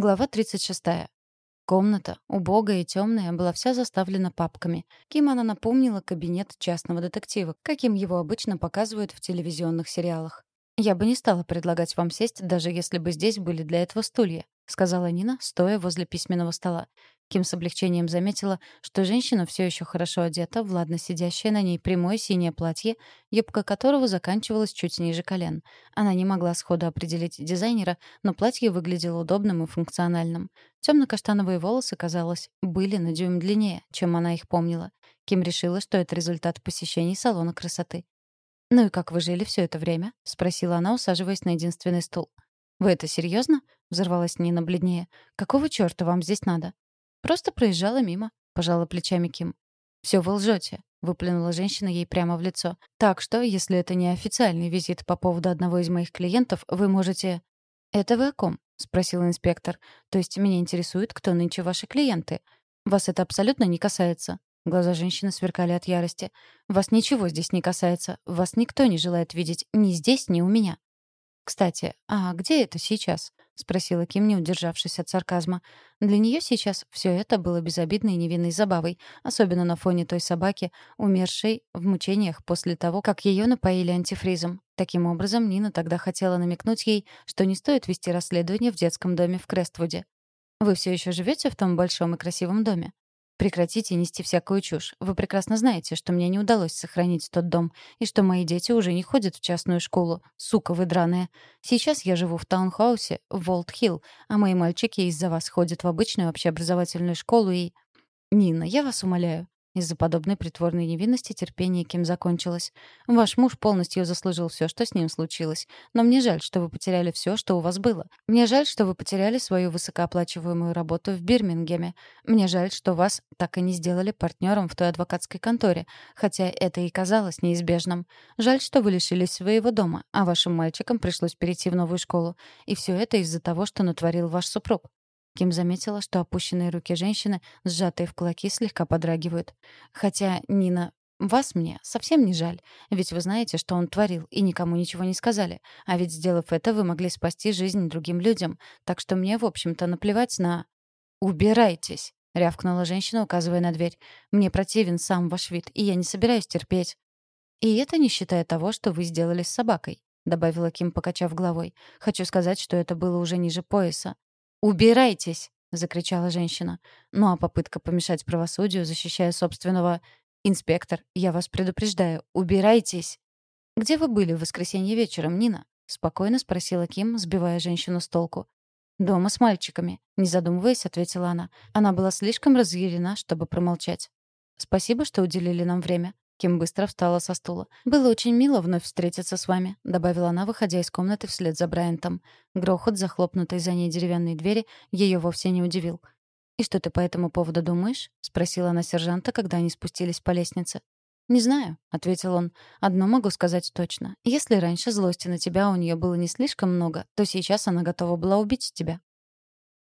Глава 36. Комната, убогая и темная, была вся заставлена папками. Ким она напомнила кабинет частного детектива, каким его обычно показывают в телевизионных сериалах. «Я бы не стала предлагать вам сесть, даже если бы здесь были для этого стулья», сказала Нина, стоя возле письменного стола. Ким с облегчением заметила, что женщина все еще хорошо одета, владно сидящая на ней прямое синее платье, юбка которого заканчивалась чуть ниже колен. Она не могла сходу определить дизайнера, но платье выглядело удобным и функциональным. Темно-каштановые волосы, казалось, были на дюйм длиннее, чем она их помнила. Ким решила, что это результат посещений салона красоты. «Ну и как вы жили все это время?» — спросила она, усаживаясь на единственный стул. «Вы это серьезно? взорвалась Нина бледнее. «Какого чёрта вам здесь надо?» «Просто проезжала мимо», — пожала плечами Ким. «Все вы лжете», — выплюнула женщина ей прямо в лицо. «Так что, если это не официальный визит по поводу одного из моих клиентов, вы можете...» «Это вы о ком?» — спросил инспектор. «То есть меня интересует, кто нынче ваши клиенты. Вас это абсолютно не касается». Глаза женщины сверкали от ярости. «Вас ничего здесь не касается. Вас никто не желает видеть ни здесь, ни у меня». «Кстати, а где это сейчас?» — спросила Ким, не удержавшись от сарказма. Для нее сейчас все это было безобидной и невинной забавой, особенно на фоне той собаки, умершей в мучениях после того, как ее напоили антифризом. Таким образом, Нина тогда хотела намекнуть ей, что не стоит вести расследование в детском доме в Крествуде. «Вы все еще живете в том большом и красивом доме?» Прекратите нести всякую чушь. Вы прекрасно знаете, что мне не удалось сохранить тот дом, и что мои дети уже не ходят в частную школу. Сука вы драная. Сейчас я живу в таунхаусе в Волт-Хилл, а мои мальчики из-за вас ходят в обычную общеобразовательную школу и... Нина, я вас умоляю, из-за подобной притворной невинности терпение Ким закончилось. Ваш муж полностью заслужил все, что с ним случилось. Но мне жаль, что вы потеряли все, что у вас было. Мне жаль, что вы потеряли свою высокооплачиваемую работу в Бирмингеме. Мне жаль, что вас так и не сделали партнером в той адвокатской конторе, хотя это и казалось неизбежным. Жаль, что вы лишились своего дома, а вашим мальчикам пришлось перейти в новую школу. И все это из-за того, что натворил ваш супруг. Ким заметила, что опущенные руки женщины, сжатые в кулаки, слегка подрагивают. Хотя, Нина, вас мне совсем не жаль, ведь вы знаете, что он творил, и никому ничего не сказали. А ведь, сделав это, вы могли спасти жизнь другим людям. Так что мне, в общем-то, наплевать на... «Убирайтесь!» — рявкнула женщина, указывая на дверь. «Мне противен сам ваш вид, и я не собираюсь терпеть». «И это не считая того, что вы сделали с собакой», — добавила Ким, покачав головой. «Хочу сказать, что это было уже ниже пояса. «Убирайтесь!» — закричала женщина. Ну а попытка помешать правосудию, защищая собственного... «Инспектор, я вас предупреждаю, убирайтесь!» «Где вы были в воскресенье вечером, Нина?» — спокойно спросила Ким, сбивая женщину с толку. «Дома с мальчиками», — не задумываясь, ответила она. Она была слишком разъярена, чтобы промолчать. «Спасибо, что уделили нам время. Ким быстро встала со стула. «Было очень мило вновь встретиться с вами», — добавила она, выходя из комнаты вслед за Брайантом. Грохот, захлопнутой за ней деревянной двери, ее вовсе не удивил. «И что ты по этому поводу думаешь?» — спросила она сержанта, когда они спустились по лестнице. «Не знаю», — ответил он. «Одно могу сказать точно. Если раньше злости на тебя у нее было не слишком много, то сейчас она готова была убить тебя».